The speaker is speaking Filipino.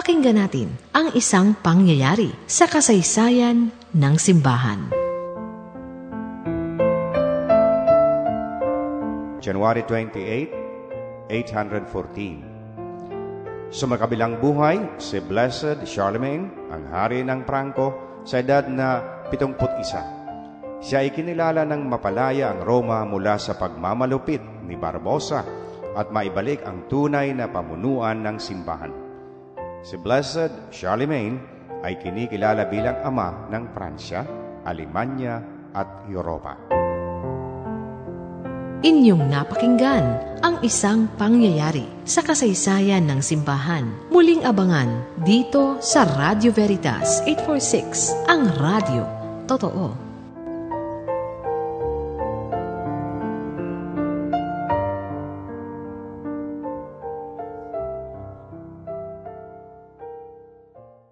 Pakinggan natin ang isang pangyayari sa kasaysayan ng simbahan. January 28, 814 Sa makabilang buhay, si Blessed Charlemagne, ang hari ng Franco, sa edad na 71. Siya ay kinilala ng mapalaya ang Roma mula sa pagmamalupit ni Barbosa at maibalik ang tunay na pamunuan ng simbahan. Si Blessed Charlemagne ay kinikilala bilang ama ng Pransya, Alemanya at Europa. Inyong napakinggan ang isang pangyayari sa kasaysayan ng simbahan. Muling abangan dito sa Radio Veritas 846, ang radio. Totoo.